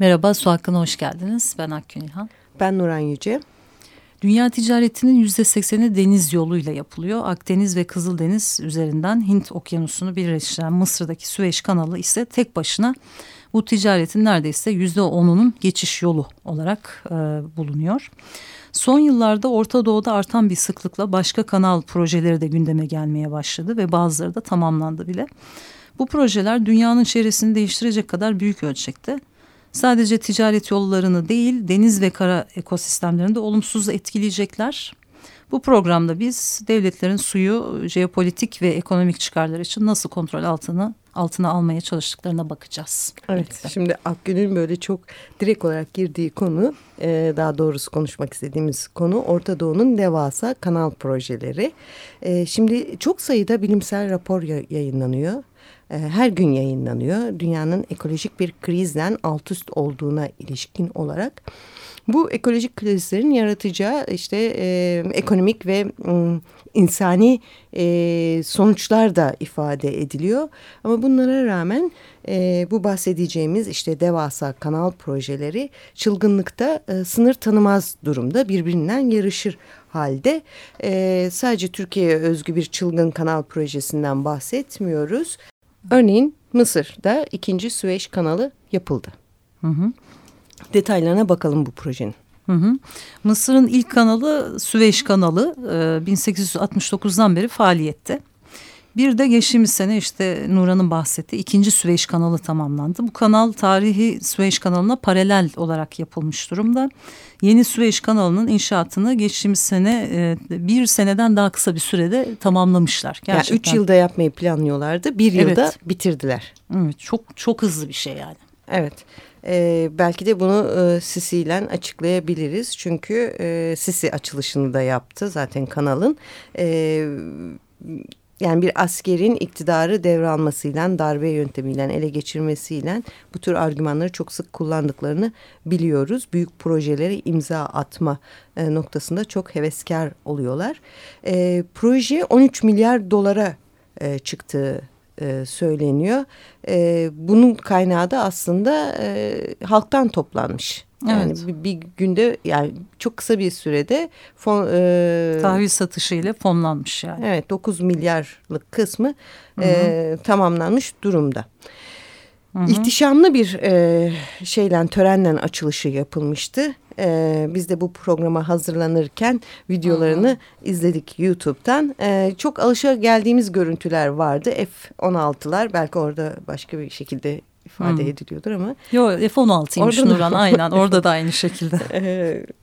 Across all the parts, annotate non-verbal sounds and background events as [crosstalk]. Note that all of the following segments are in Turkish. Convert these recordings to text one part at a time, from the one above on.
Merhaba, Su Hakkı'na hoş geldiniz. Ben Akgün İlhan. Ben Nuran Yüce. Dünya ticaretinin yüzde sekseni deniz yoluyla yapılıyor. Akdeniz ve Kızıldeniz üzerinden Hint okyanusunu birleştiren Mısır'daki Süveyş kanalı ise tek başına bu ticaretin neredeyse yüzde onunun geçiş yolu olarak e, bulunuyor. Son yıllarda Orta Doğu'da artan bir sıklıkla başka kanal projeleri de gündeme gelmeye başladı ve bazıları da tamamlandı bile. Bu projeler dünyanın çevresini değiştirecek kadar büyük ölçekte. Sadece ticaret yollarını değil deniz ve kara ekosistemlerini de olumsuz etkileyecekler. Bu programda biz devletlerin suyu jeopolitik ve ekonomik çıkarlar için nasıl kontrol altına altına almaya çalıştıklarına bakacağız. Evet birlikte. şimdi Akgün'ün böyle çok direkt olarak girdiği konu e, daha doğrusu konuşmak istediğimiz konu Orta Doğu'nun devasa kanal projeleri. E, şimdi çok sayıda bilimsel rapor yayınlanıyor. E, her gün yayınlanıyor. Dünyanın ekolojik bir krizden alt üst olduğuna ilişkin olarak. Bu ekolojik krizlerin yaratacağı işte e, ekonomik ve e, insani e, sonuçlar da ifade ediliyor. Ama bunlara rağmen e, bu bahsedeceğimiz işte devasa kanal projeleri çılgınlıkta e, sınır tanımaz durumda birbirinden yarışır halde. E, sadece Türkiye'ye özgü bir çılgın kanal projesinden bahsetmiyoruz. Örneğin Mısır'da ikinci Süveyş kanalı yapıldı. Hı hı. Detaylarına bakalım bu projenin. Hı hı. Mısır'ın ilk kanalı Süveyş kanalı e, 1869'dan beri faaliyette. Bir de geçtiğimiz sene işte Nuran'ın bahsettiği ikinci Süveyş kanalı tamamlandı. Bu kanal tarihi Süveyş kanalına paralel olarak yapılmış durumda. Yeni Süveyş kanalının inşaatını geçtiğimiz sene e, bir seneden daha kısa bir sürede tamamlamışlar. Gerçekten. Yani üç yılda yapmayı planlıyorlardı. Bir yılda evet. bitirdiler. Evet, çok çok hızlı bir şey yani. Evet. Ee, belki de bunu e, Sisi ile açıklayabiliriz. Çünkü e, Sisi açılışını da yaptı zaten kanalın. E, yani bir askerin iktidarı devralmasıyla, darbe yöntemiyle ele geçirmesiyle bu tür argümanları çok sık kullandıklarını biliyoruz. Büyük projelere imza atma e, noktasında çok heveskar oluyorlar. E, proje 13 milyar dolara e, çıktığı e, söyleniyor. E, bunun kaynağı da aslında e, halktan toplanmış. Yani evet. bir, bir günde yani çok kısa bir sürede fon, e, tahvil satışı ile fonlanmış yani. Evet 9 milyarlık kısmı E, tamamlanmış durumda. Hı hı. İhtişamlı bir e, şeyle törenle açılışı yapılmıştı. E, biz de bu programa hazırlanırken videolarını hı. izledik YouTube'dan. E, çok alışa geldiğimiz görüntüler vardı. F-16'lar belki orada başka bir şekilde ifade hmm. ediliyordur ama. Yok F-16'ymış Nuran aynen orada da aynı şekilde. [laughs]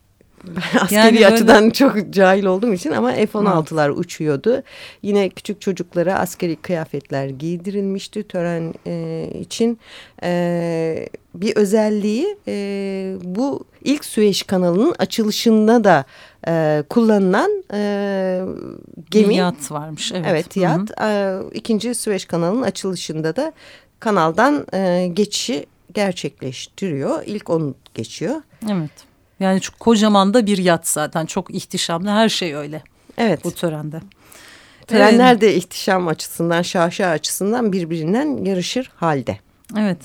askeri yani açıdan böyle... çok cahil olduğum için ama F-16'lar uçuyordu. Yine küçük çocuklara askeri kıyafetler giydirilmişti tören e, için. E, bir özelliği e, bu ilk Süveyş kanalının açılışında da e, kullanılan e, gemi. Yat varmış. Evet, evet yat. Hı -hı. E, ikinci Süveyş kanalının açılışında da kanaldan e, geçişi gerçekleştiriyor. İlk onu geçiyor. Evet. Yani çok kocaman da bir yat zaten. Çok ihtişamlı. Her şey öyle. Evet. Bu törende. Törenler de ihtişam açısından, şaşa açısından birbirinden yarışır halde. Evet.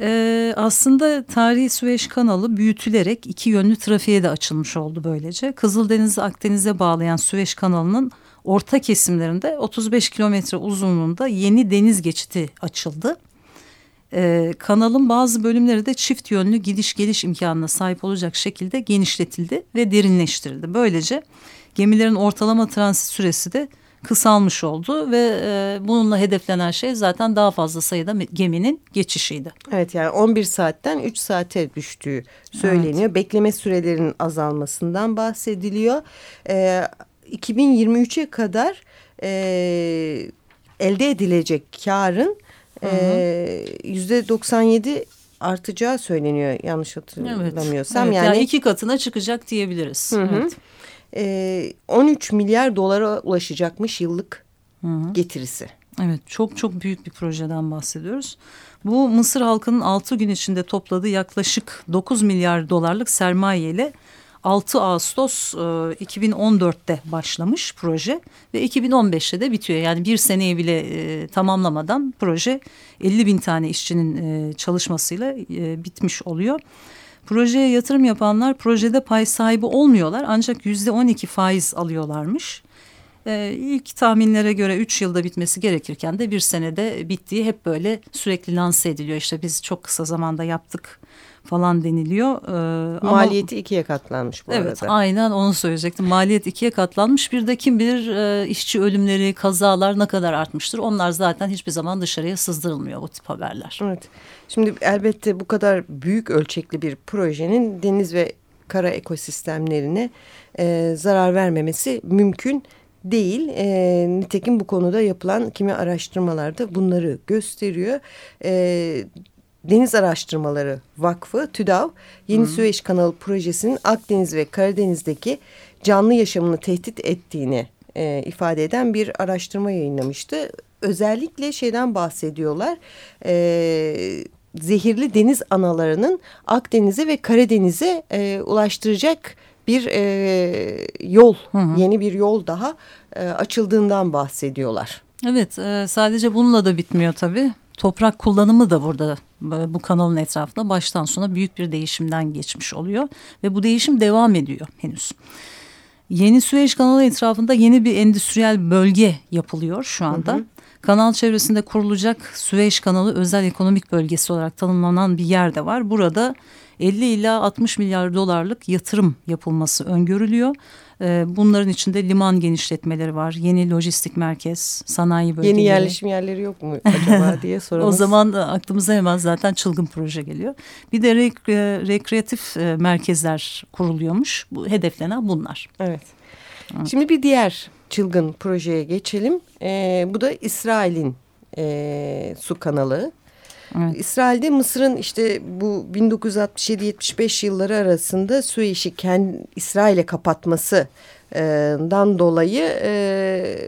Ee, aslında tarihi Süveyş kanalı büyütülerek iki yönlü trafiğe de açılmış oldu böylece. Kızıldeniz'i Akdeniz'e bağlayan Süveyş kanalının orta kesimlerinde 35 kilometre uzunluğunda yeni deniz geçiti açıldı. Ee, kanalın bazı bölümleri de çift yönlü gidiş geliş imkanına sahip olacak şekilde genişletildi ve derinleştirildi. Böylece gemilerin ortalama transit süresi de kısalmış oldu ve e, bununla hedeflenen şey zaten daha fazla sayıda geminin geçişiydi. Evet yani 11 saatten 3 saate düştüğü söyleniyor. Evet. Bekleme sürelerinin azalmasından bahsediliyor. E, 2023'e kadar e, elde edilecek karın e, yüzde 97 artacağı söyleniyor yanlış hatırlamıyorsam. Evet, yani, yani iki katına çıkacak diyebiliriz. Hı hı. Evet. E, 13 milyar dolara ulaşacakmış yıllık hı hı. getirisi. Evet çok çok büyük bir projeden bahsediyoruz. Bu Mısır halkının 6 gün içinde topladığı yaklaşık 9 milyar dolarlık sermaye ile 6 Ağustos e, 2014'te başlamış proje ve 2015'te de bitiyor. Yani bir seneyi bile e, tamamlamadan proje 50 bin tane işçinin e, çalışmasıyla e, bitmiş oluyor. Projeye yatırım yapanlar projede pay sahibi olmuyorlar ancak yüzde 12 faiz alıyorlarmış. Ee, ilk tahminlere göre üç yılda bitmesi gerekirken de bir senede bittiği hep böyle sürekli lanse ediliyor. İşte biz çok kısa zamanda yaptık falan deniliyor. Ee, Maliyeti ama, ikiye katlanmış bu evet, arada. Evet aynen onu söyleyecektim. Maliyet ikiye katlanmış. Bir de kim bilir e, işçi ölümleri, kazalar ne kadar artmıştır. Onlar zaten hiçbir zaman dışarıya sızdırılmıyor bu tip haberler. Evet. Şimdi elbette bu kadar büyük ölçekli bir projenin deniz ve kara ekosistemlerine e, zarar vermemesi mümkün değil. E, nitekim bu konuda yapılan kimi araştırmalarda bunları gösteriyor. E, Deniz Araştırmaları Vakfı TÜDAV Yeni Hı. Süveyş Kanalı projesinin Akdeniz ve Karadeniz'deki canlı yaşamını tehdit ettiğini e, ifade eden bir araştırma yayınlamıştı. Özellikle şeyden bahsediyorlar. E, zehirli deniz analarının Akdeniz'e ve Karadeniz'e e, ulaştıracak bir e, yol, hı hı. yeni bir yol daha e, açıldığından bahsediyorlar. Evet, e, sadece bununla da bitmiyor tabii. Toprak kullanımı da burada bu kanalın etrafında baştan sona büyük bir değişimden geçmiş oluyor ve bu değişim devam ediyor henüz. Yeni Süveyş kanalı etrafında yeni bir endüstriyel bölge yapılıyor şu anda. Hı hı. Kanal çevresinde kurulacak Süveyş kanalı özel ekonomik bölgesi olarak tanımlanan bir yer de var. Burada 50 ila 60 milyar dolarlık yatırım yapılması öngörülüyor. Ee, bunların içinde liman genişletmeleri var, yeni lojistik merkez, sanayi bölgeleri. Yeni yerleşim yerleri yok mu acaba [laughs] diye soralım. o zaman aklımıza hemen zaten çılgın proje geliyor. Bir de rek rekreatif e, merkezler kuruluyormuş. Bu hedeflenen bunlar. Evet. Şimdi bir diğer çılgın projeye geçelim. Ee, bu da İsrail'in e, su kanalı. Evet. İsrail'de Mısır'ın işte bu 1967-75 yılları arasında Süveyş'i kendi İsrail'e kapatmasından dolayı e,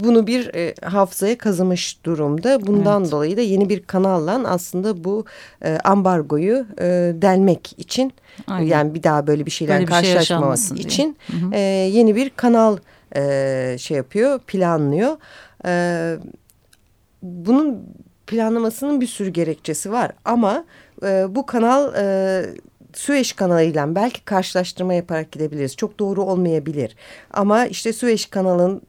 bunu bir e, hafızaya kazımış durumda. Bundan evet. dolayı da yeni bir kanalla aslında bu e, ambargoyu e, delmek için Aynen. yani bir daha böyle bir şeyler böyle bir şey şey için hı hı. E, yeni bir kanal e, şey yapıyor planlıyor. E, bunun planlamasının bir sürü gerekçesi var ama e, bu kanal e, Süveyş kanalıyla belki karşılaştırma yaparak gidebiliriz. Çok doğru olmayabilir ama işte Süveyş kanalın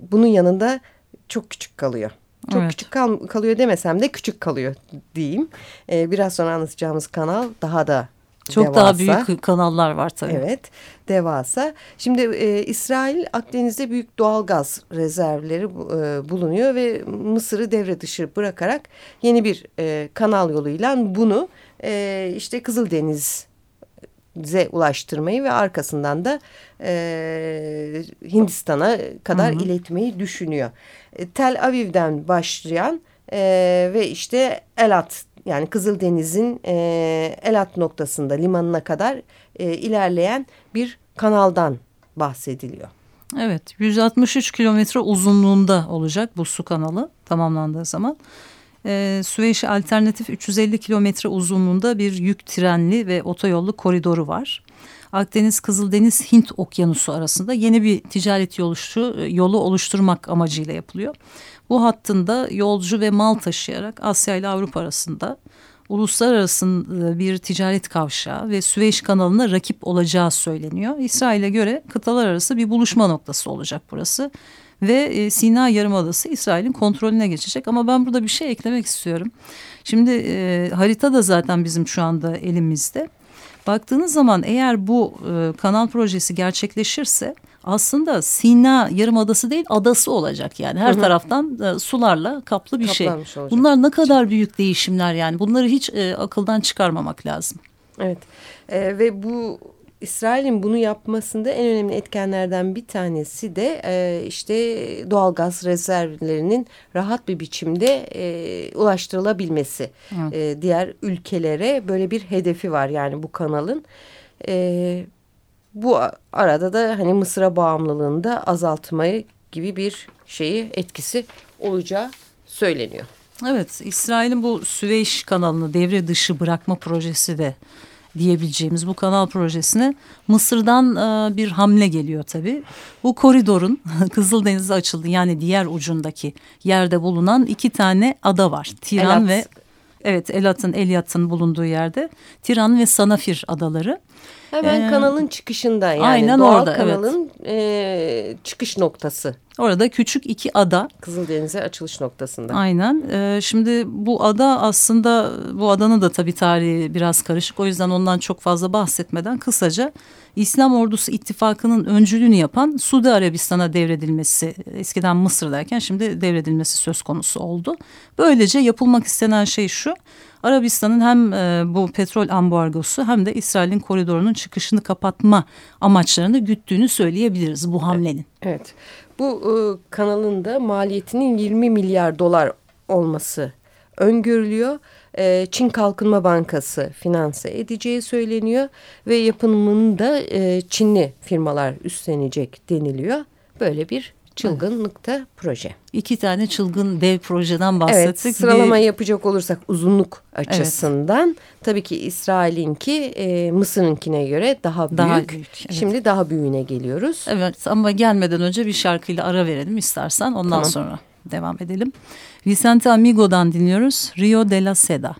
bunun yanında çok küçük kalıyor. Çok evet. küçük kal kalıyor demesem de küçük kalıyor diyeyim. Ee, biraz sonra anlatacağımız kanal daha da çok devasa. daha büyük kanallar var tabii. Evet devasa. Şimdi e, İsrail Akdeniz'de büyük doğal gaz rezervleri e, bulunuyor ve Mısır'ı devre dışı bırakarak yeni bir e, kanal yoluyla bunu e, işte Kızıldeniz'e ulaştırmayı ve arkasından da e, Hindistan'a kadar hı hı. iletmeyi düşünüyor. E, Tel Aviv'den başlayan e, ve işte Elat yani Kızıldeniz'in e, Elat noktasında limanına kadar e, ilerleyen bir kanaldan bahsediliyor. Evet 163 kilometre uzunluğunda olacak bu su kanalı tamamlandığı zaman. Ee, Süveyş alternatif 350 kilometre uzunluğunda bir yük trenli ve otoyollu koridoru var. Akdeniz Kızıldeniz Hint Okyanusu arasında yeni bir ticaret yoluşu, yolu oluşturmak amacıyla yapılıyor. Bu hattında yolcu ve mal taşıyarak Asya ile Avrupa arasında uluslararası bir ticaret kavşağı ve Süveyş kanalına rakip olacağı söyleniyor. İsrail'e göre kıtalar arası bir buluşma noktası olacak burası. Ve e, Sina Yarımadası İsrail'in kontrolüne geçecek. Ama ben burada bir şey eklemek istiyorum. Şimdi e, harita da zaten bizim şu anda elimizde. Baktığınız zaman eğer bu e, kanal projesi gerçekleşirse aslında Sina Yarımadası değil adası olacak yani her hı hı. taraftan e, sularla kaplı bir şey. Kaplanmış şey. Olacak. Bunlar ne kadar büyük değişimler yani bunları hiç e, akıldan çıkarmamak lazım. Evet e, ve bu İsrail'in bunu yapmasında en önemli etkenlerden bir tanesi de e, işte doğalgaz rezervlerinin rahat bir biçimde e, ulaştırılabilmesi. E, diğer ülkelere böyle bir hedefi var yani bu kanalın. E, bu arada da hani Mısır'a bağımlılığını da azaltmayı gibi bir şeyi etkisi olacağı söyleniyor. Evet İsrail'in bu Süveyş kanalını devre dışı bırakma projesi de diyebileceğimiz bu kanal projesine Mısır'dan e, bir hamle geliyor tabii. Bu koridorun [laughs] Kızıldeniz'e açıldı yani diğer ucundaki yerde bulunan iki tane ada var. Tiran Elat. ve evet Elat'ın Elyat'ın bulunduğu yerde Tiran ve Sanafir adaları. Hemen ee, kanalın çıkışında yani aynen doğal orada, kanalın evet. e, çıkış noktası. Orada küçük iki ada. Kızıldeniz'e açılış noktasında. Aynen. Ee, şimdi bu ada aslında bu adanın da tabii tarihi biraz karışık. O yüzden ondan çok fazla bahsetmeden kısaca İslam Ordusu ittifakının öncülüğünü yapan Suudi Arabistan'a devredilmesi eskiden Mısır'dayken şimdi devredilmesi söz konusu oldu. Böylece yapılmak istenen şey şu. Arabistan'ın hem e, bu petrol ambargosu hem de İsrail'in koridorunun çıkışını kapatma amaçlarını güttüğünü söyleyebiliriz bu hamlenin. Evet. Bu e, kanalın da maliyetinin 20 milyar dolar olması öngörülüyor. E, Çin Kalkınma Bankası finanse edeceği söyleniyor ve yapımını da e, Çinli firmalar üstlenecek deniliyor. Böyle bir çılgınlıkta evet. proje. İki tane çılgın dev projeden bahsettik. Evet sıralamayı bir... yapacak olursak uzunluk açısından evet. tabii ki İsrail'inki e, Mısır'ınkine göre daha büyük. Daha büyük evet. Şimdi daha büyüğüne geliyoruz. Evet ama gelmeden önce bir şarkıyla ara verelim istersen ondan tamam. sonra devam edelim. Vicente Amigo'dan dinliyoruz Rio de la Seda.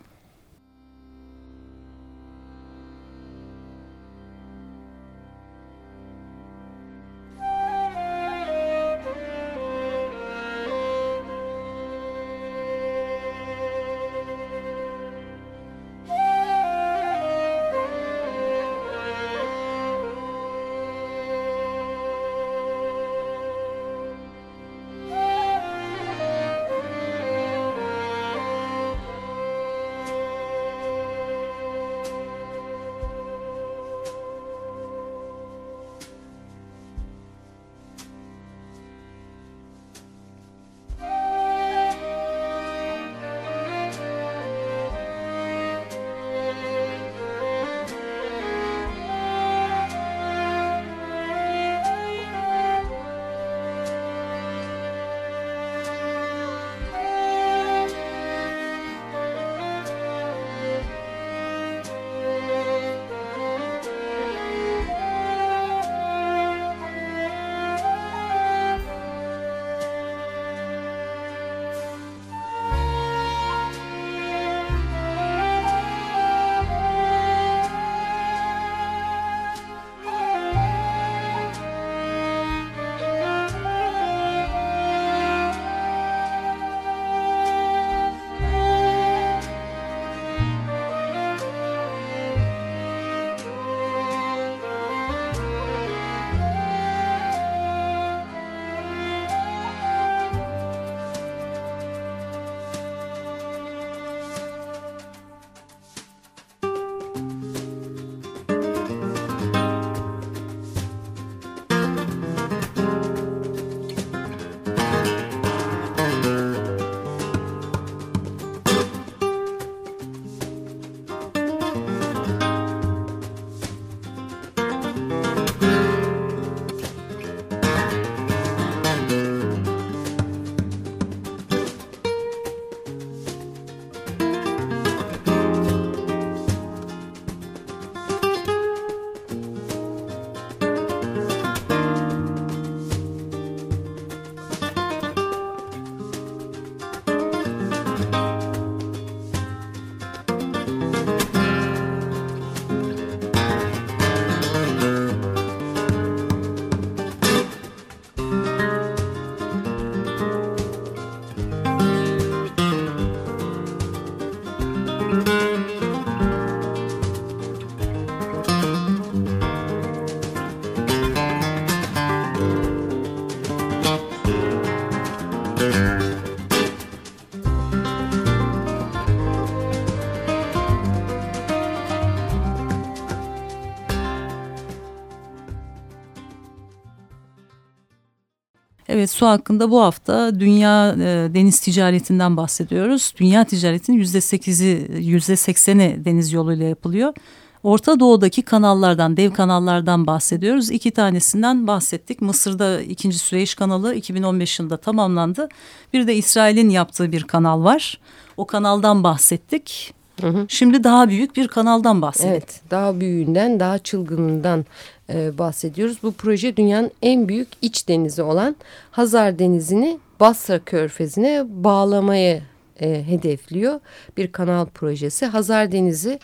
Su hakkında bu hafta dünya e, deniz ticaretinden bahsediyoruz. Dünya ticaretinin yüzde sekizi yüzde sekseni deniz yoluyla yapılıyor. Orta Doğu'daki kanallardan, dev kanallardan bahsediyoruz. İki tanesinden bahsettik. Mısır'da ikinci Süveyş kanalı 2015 yılında tamamlandı. Bir de İsrail'in yaptığı bir kanal var. O kanaldan bahsettik. Hı hı. Şimdi daha büyük bir kanaldan bahsedelim. Evet, daha büyüğünden, daha çılgınından e, bahsediyoruz. Bu proje dünyanın en büyük iç denizi olan Hazar Denizi'ni Basra Körfezi'ne bağlamayı e, hedefliyor. Bir kanal projesi. Hazar Denizi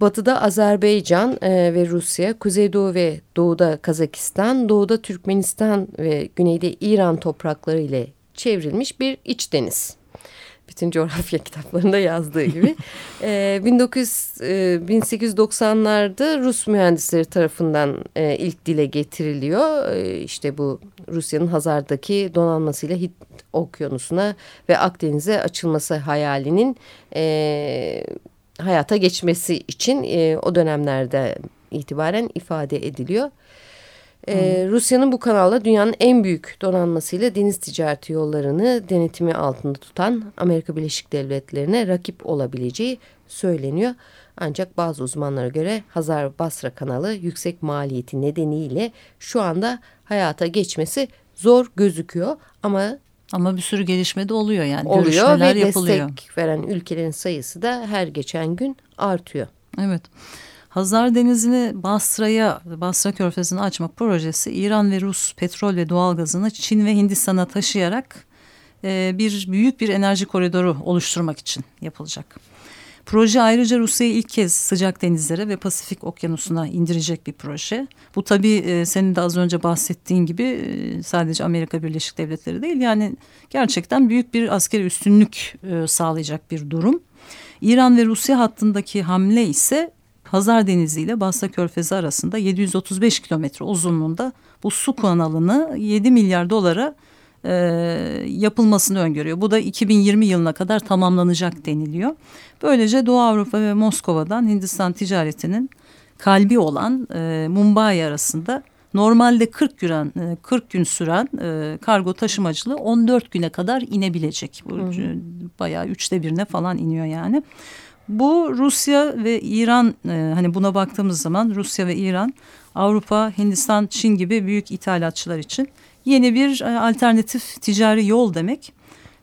batıda Azerbaycan e, ve Rusya, kuzeydoğu ve doğuda Kazakistan, doğuda Türkmenistan ve güneyde İran toprakları ile çevrilmiş bir iç deniz bütün coğrafya [laughs] kitaplarında yazdığı gibi. [laughs] e, 1900 e, 1890'larda Rus mühendisleri tarafından e, ilk dile getiriliyor. E, işte bu Rusya'nın Hazar'daki donanmasıyla Hint Okyanusu'na ve Akdeniz'e açılması hayalinin e, hayata geçmesi için e, o dönemlerde itibaren ifade ediliyor. Ee, Rusya'nın bu kanalla dünyanın en büyük donanmasıyla deniz ticareti yollarını denetimi altında tutan Amerika Birleşik Devletleri'ne rakip olabileceği söyleniyor. Ancak bazı uzmanlara göre Hazar Basra kanalı yüksek maliyeti nedeniyle şu anda hayata geçmesi zor gözüküyor ama ama bir sürü gelişme de oluyor yani. Oluyor Görüşmeler ve yapılıyor. destek veren ülkelerin sayısı da her geçen gün artıyor. Evet. Hazar Denizi'ni Basra'ya, Basra Körfezi'ni açmak projesi İran ve Rus petrol ve doğalgazını Çin ve Hindistan'a taşıyarak e, bir büyük bir enerji koridoru oluşturmak için yapılacak. Proje ayrıca Rusya'yı ilk kez sıcak denizlere ve Pasifik Okyanusu'na indirecek bir proje. Bu tabii e, senin de az önce bahsettiğin gibi e, sadece Amerika Birleşik Devletleri değil yani gerçekten büyük bir askeri üstünlük e, sağlayacak bir durum. İran ve Rusya hattındaki hamle ise Hazar Denizi ile Basra Körfezi arasında 735 kilometre uzunluğunda bu su kanalını 7 milyar dolara e, yapılmasını öngörüyor. Bu da 2020 yılına kadar tamamlanacak deniliyor. Böylece Doğu Avrupa ve Moskova'dan Hindistan ticaretinin kalbi olan e, Mumbai arasında normalde 40 gün 40 gün süren e, kargo taşımacılığı 14 güne kadar inebilecek. Bu hı hı. bayağı üçte birine falan iniyor yani. Bu Rusya ve İran e, hani buna baktığımız zaman Rusya ve İran Avrupa, Hindistan, Çin gibi büyük ithalatçılar için yeni bir e, alternatif ticari yol demek.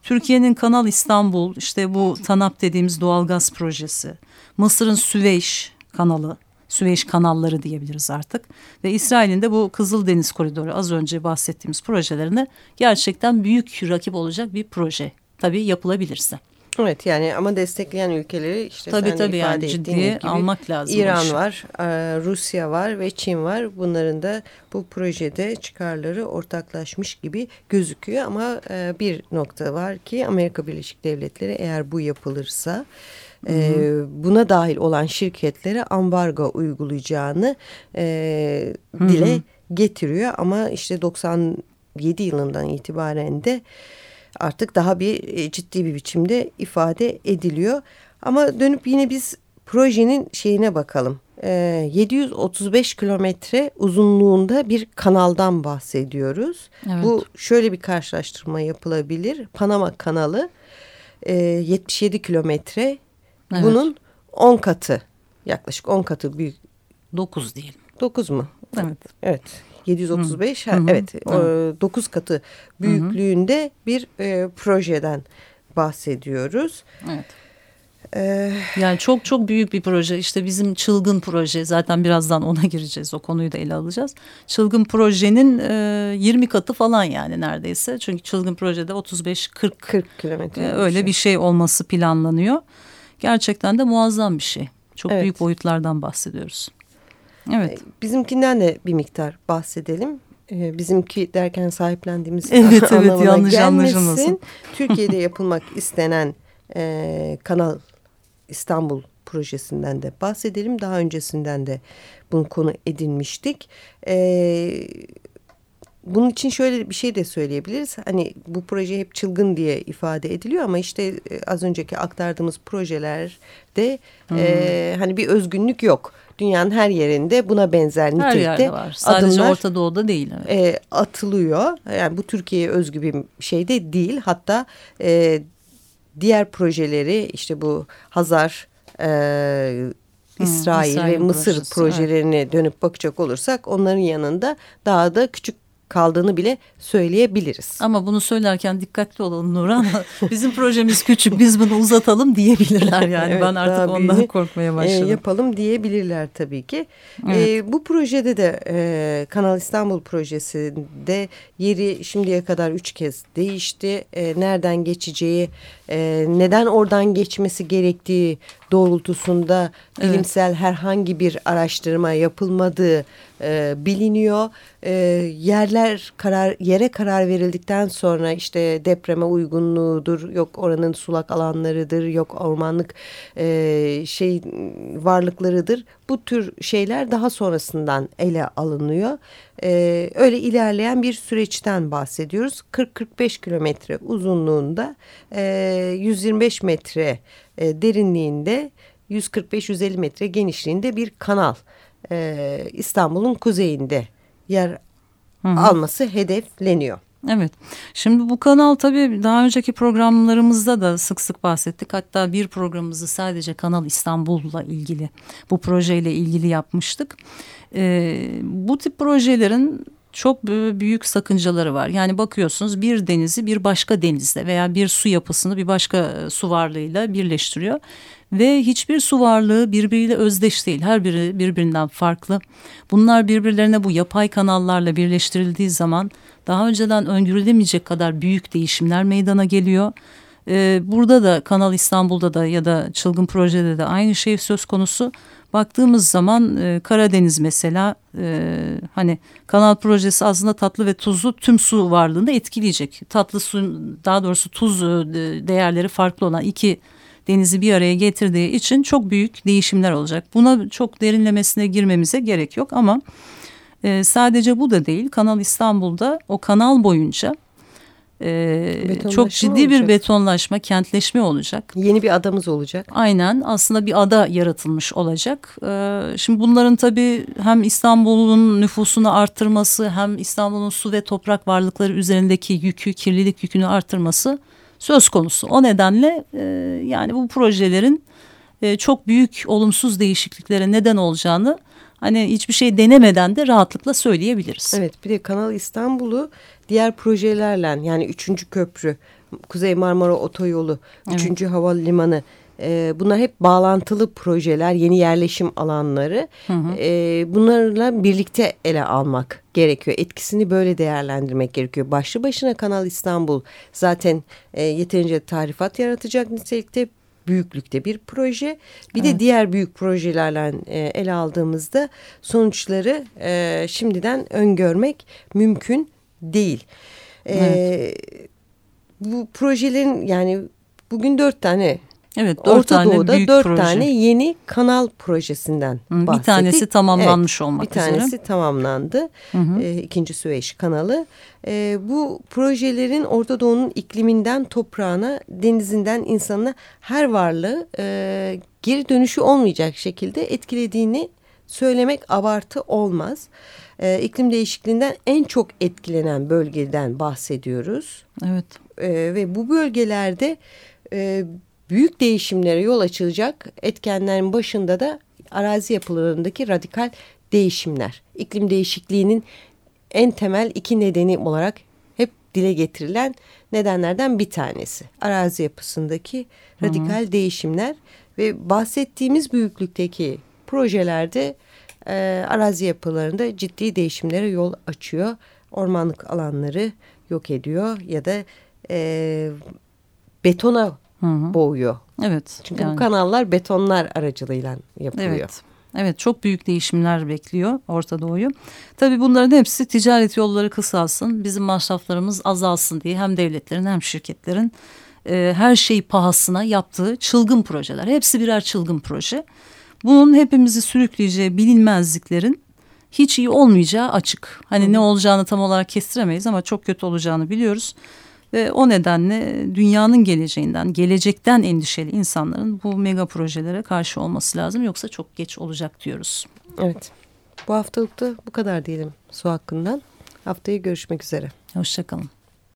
Türkiye'nin Kanal İstanbul, işte bu TANAP dediğimiz doğalgaz projesi, Mısır'ın Süveyş kanalı, Süveyş kanalları diyebiliriz artık. Ve İsrail'in de bu Kızıldeniz koridoru az önce bahsettiğimiz projelerine gerçekten büyük rakip olacak bir proje. Tabii yapılabilirse. Evet yani ama destekleyen ülkeleri işte tabii, sen tabii ifade yani ciddiye gibi almak lazım. İran var, Rusya var ve Çin var. Bunların da bu projede çıkarları ortaklaşmış gibi gözüküyor ama bir nokta var ki Amerika Birleşik Devletleri eğer bu yapılırsa Hı hı. buna dahil olan şirketlere ambargo uygulayacağını e, dile hı hı. getiriyor ama işte 97 yılından itibaren de artık daha bir e, ciddi bir biçimde ifade ediliyor. Ama dönüp yine biz projenin şeyine bakalım. 735 e, kilometre uzunluğunda bir kanaldan bahsediyoruz. Evet. Bu şöyle bir karşılaştırma yapılabilir. Panama kanalı 77 e, kilometre. Evet. Bunun 10 katı yaklaşık 10 katı büyük. 9 diyelim. 9 mu? Evet. Evet. 735 Hı. evet Hı. 9 katı büyüklüğünde Hı. bir e, projeden bahsediyoruz. Evet. Yani çok çok büyük bir proje işte bizim çılgın proje zaten birazdan ona gireceğiz o konuyu da ele alacağız. Çılgın projenin e, 20 katı falan yani neredeyse çünkü çılgın projede 35-40 40 kilometre e, öyle şey. bir şey olması planlanıyor. Gerçekten de muazzam bir şey çok evet. büyük boyutlardan bahsediyoruz. Evet. Ee, bizimkinden de bir miktar bahsedelim. Ee, bizimki derken sahiplendiğimiz [laughs] evet, evet, yanlış gelmesin. Türkiye'de [laughs] yapılmak istenen e, Kanal İstanbul projesinden de bahsedelim. Daha öncesinden de bunu konu edinmiştik. E, bunun için şöyle bir şey de söyleyebiliriz. Hani bu proje hep çılgın diye ifade ediliyor ama işte e, az önceki aktardığımız projelerde hmm. e, hani bir özgünlük yok dünyanın her yerinde buna benzer nitelikte var. Sadece adımlar, Orta Doğu'da değil. Evet. E, atılıyor. Yani bu Türkiye'ye özgü bir şey de değil. Hatta e, diğer projeleri işte bu Hazar, e, İsrail, hmm, İsrail ve Mısır projesi, projelerini evet. dönüp bakacak olursak onların yanında daha da küçük kaldığını bile söyleyebiliriz. Ama bunu söylerken dikkatli olalım Nurhan. [laughs] Bizim projemiz küçük biz bunu uzatalım diyebilirler yani. evet, ben artık ondan büyüğünü, korkmaya e, başladım. E, yapalım diyebilirler tabii ki. Evet. E, bu projede de e, Kanal İstanbul projesinde yeri şimdiye kadar üç kez değişti. E, nereden geçeceği, e, neden oradan geçmesi gerektiği doğrultusunda evet. bilimsel herhangi bir araştırma yapılmadığı e, biliniyor. E, yerler karar yere karar verildikten sonra işte depreme uygunluğudur, yok oranın sulak alanlarıdır, yok ormanlık e, şey varlıklarıdır. Bu tür şeyler daha sonrasından ele alınıyor. E, öyle ilerleyen bir süreçten bahsediyoruz. 40-45 kilometre uzunluğunda, e, 125 metre e, derinliğinde, 145-150 metre genişliğinde bir kanal e, İstanbul'un kuzeyinde yer Hı -hı. alması hedefleniyor. Evet. Şimdi bu kanal tabii daha önceki programlarımızda da sık sık bahsettik. Hatta bir programımızı sadece Kanal İstanbul'la ilgili, bu projeyle ilgili yapmıştık. Ee, bu tip projelerin çok büyük sakıncaları var. Yani bakıyorsunuz bir denizi bir başka denizle veya bir su yapısını bir başka e, su varlığıyla birleştiriyor. Ve hiçbir su varlığı birbiriyle özdeş değil. Her biri birbirinden farklı. Bunlar birbirlerine bu yapay kanallarla birleştirildiği zaman daha önceden öngörülemeyecek kadar büyük değişimler meydana geliyor. Ee, burada da Kanal İstanbul'da da ya da Çılgın Proje'de de aynı şey söz konusu. Baktığımız zaman e, Karadeniz mesela e, hani kanal projesi aslında tatlı ve tuzlu tüm su varlığını etkileyecek. Tatlı su daha doğrusu tuz e, değerleri farklı olan iki denizi bir araya getirdiği için çok büyük değişimler olacak. Buna çok derinlemesine girmemize gerek yok ama e, sadece bu da değil. Kanal İstanbul'da o kanal boyunca e, çok ciddi olacak. bir betonlaşma, kentleşme olacak. Yeni bir adamız olacak. Aynen aslında bir ada yaratılmış olacak. E, şimdi bunların tabii hem İstanbul'un nüfusunu arttırması hem İstanbul'un su ve toprak varlıkları üzerindeki yükü, kirlilik yükünü arttırması söz konusu. O nedenle e, yani bu projelerin e, çok büyük olumsuz değişikliklere neden olacağını hani hiçbir şey denemeden de rahatlıkla söyleyebiliriz. Evet bir de Kanal İstanbul'u diğer projelerle yani üçüncü köprü, Kuzey Marmara Otoyolu, evet. üçüncü havalimanı e, bunlar hep bağlantılı projeler, yeni yerleşim alanları. Hı hı. E, bunlarla birlikte ele almak gerekiyor. Etkisini böyle değerlendirmek gerekiyor. Başlı başına Kanal İstanbul zaten e, yeterince tarifat yaratacak nitelikte büyüklükte bir proje. Bir evet. de diğer büyük projelerle e, ele aldığımızda sonuçları e, şimdiden öngörmek mümkün değil. E, evet. Bu projelerin yani bugün dört tane Evet, dört Orta tane Doğu'da büyük dört proje. tane yeni kanal projesinden hı, bahsettik. Bir tanesi tamamlanmış evet, olmak üzere. Bir tanesi tamamlandı. Hı hı. E, ikinci Süveyş kanalı. E, bu projelerin Orta Doğu'nun ikliminden toprağına, denizinden insanına her varlığı e, geri dönüşü olmayacak şekilde etkilediğini söylemek abartı olmaz. E, iklim değişikliğinden en çok etkilenen bölgeden bahsediyoruz. Evet. E, ve bu bölgelerde e, büyük değişimlere yol açılacak etkenlerin başında da arazi yapılarındaki radikal değişimler. İklim değişikliğinin en temel iki nedeni olarak hep dile getirilen nedenlerden bir tanesi. Arazi yapısındaki radikal Hı -hı. değişimler ve bahsettiğimiz büyüklükteki projelerde e, arazi yapılarında ciddi değişimlere yol açıyor. Ormanlık alanları yok ediyor ya da e, betona hı hı. boğuyor. Evet. Çünkü yani. bu kanallar betonlar aracılığıyla yapılıyor. Evet. Evet çok büyük değişimler bekliyor Orta Doğu'yu. Tabii bunların hepsi ticaret yolları kısalsın, bizim masraflarımız azalsın diye hem devletlerin hem şirketlerin e, her şey pahasına yaptığı çılgın projeler. Hepsi birer çılgın proje. Bunun hepimizi sürükleyeceği bilinmezliklerin hiç iyi olmayacağı açık. Hani Hı. ne olacağını tam olarak kestiremeyiz ama çok kötü olacağını biliyoruz. Ve o nedenle dünyanın geleceğinden, gelecekten endişeli insanların bu mega projelere karşı olması lazım. Yoksa çok geç olacak diyoruz. Evet. Bu haftalıkta bu kadar diyelim su hakkından. Haftaya görüşmek üzere. Hoşçakalın.